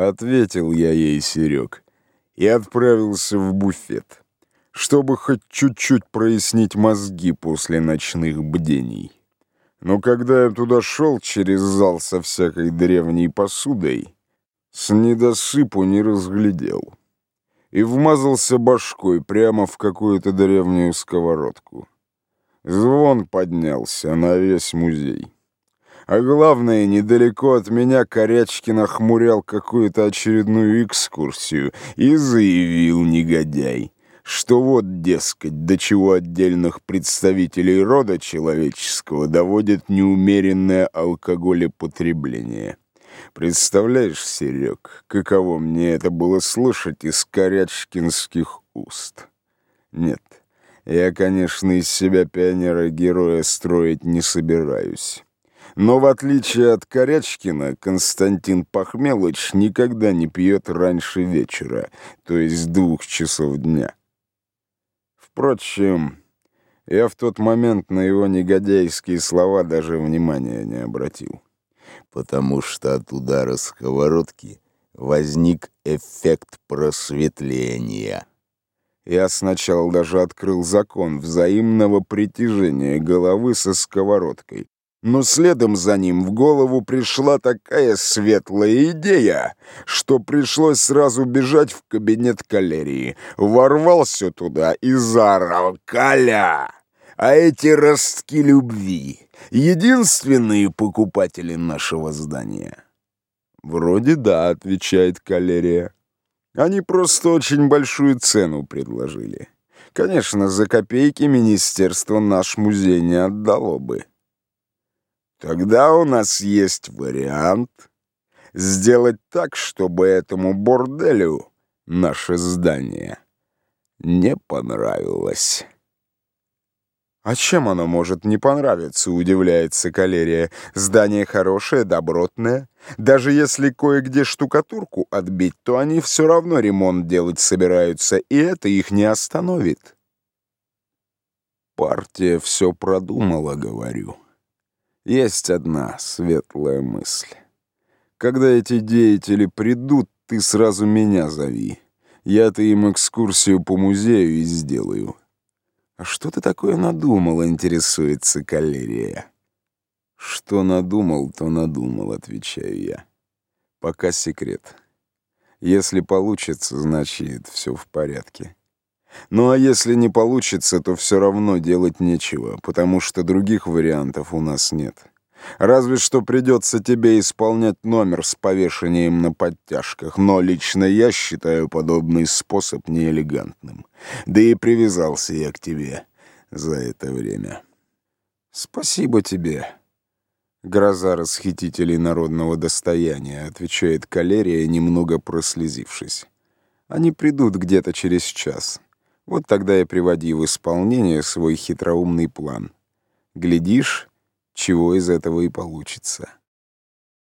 Ответил я ей, Серег, и отправился в буфет, чтобы хоть чуть-чуть прояснить мозги после ночных бдений. Но когда я туда шел через зал со всякой древней посудой, с недосыпу не разглядел и вмазался башкой прямо в какую-то древнюю сковородку. Звон поднялся на весь музей. А главное, недалеко от меня Корячкин охмурял какую-то очередную экскурсию и заявил негодяй, что вот, дескать, до чего отдельных представителей рода человеческого доводит неумеренное алкоголепотребление. Представляешь, Серег, каково мне это было слышать из корячкинских уст? Нет, я, конечно, из себя пионера-героя строить не собираюсь. Но в отличие от Корячкина, Константин Пахмелыч никогда не пьет раньше вечера, то есть двух часов дня. Впрочем, я в тот момент на его негодяйские слова даже внимания не обратил потому что от удара сковородки возник эффект просветления. Я сначала даже открыл закон взаимного притяжения головы со сковородкой, но следом за ним в голову пришла такая светлая идея, что пришлось сразу бежать в кабинет калерии. Ворвался туда и заорал «Коля!» А эти ростки любви — единственные покупатели нашего здания? Вроде да, отвечает калерия. Они просто очень большую цену предложили. Конечно, за копейки министерство наш музей не отдало бы. Тогда у нас есть вариант сделать так, чтобы этому борделю наше здание не понравилось. «А чем оно может не понравиться?» — удивляется Калерия. «Здание хорошее, добротное. Даже если кое-где штукатурку отбить, то они все равно ремонт делать собираются, и это их не остановит». Партия все продумала, говорю. Есть одна светлая мысль. Когда эти деятели придут, ты сразу меня зови. Я-то им экскурсию по музею и сделаю. «А что ты такое надумал?» — интересуется Калерия. «Что надумал, то надумал», — отвечаю я. «Пока секрет. Если получится, значит, все в порядке. Ну а если не получится, то все равно делать нечего, потому что других вариантов у нас нет». Разве что придется тебе исполнять номер с повешением на подтяжках, но лично я считаю подобный способ неэлегантным. Да и привязался я к тебе за это время. Спасибо тебе. Гроза расхитителей народного достояния, отвечает Калерия, немного прослезившись. Они придут где-то через час. Вот тогда я приводи в исполнение свой хитроумный план. Глядишь, чего из этого и получится.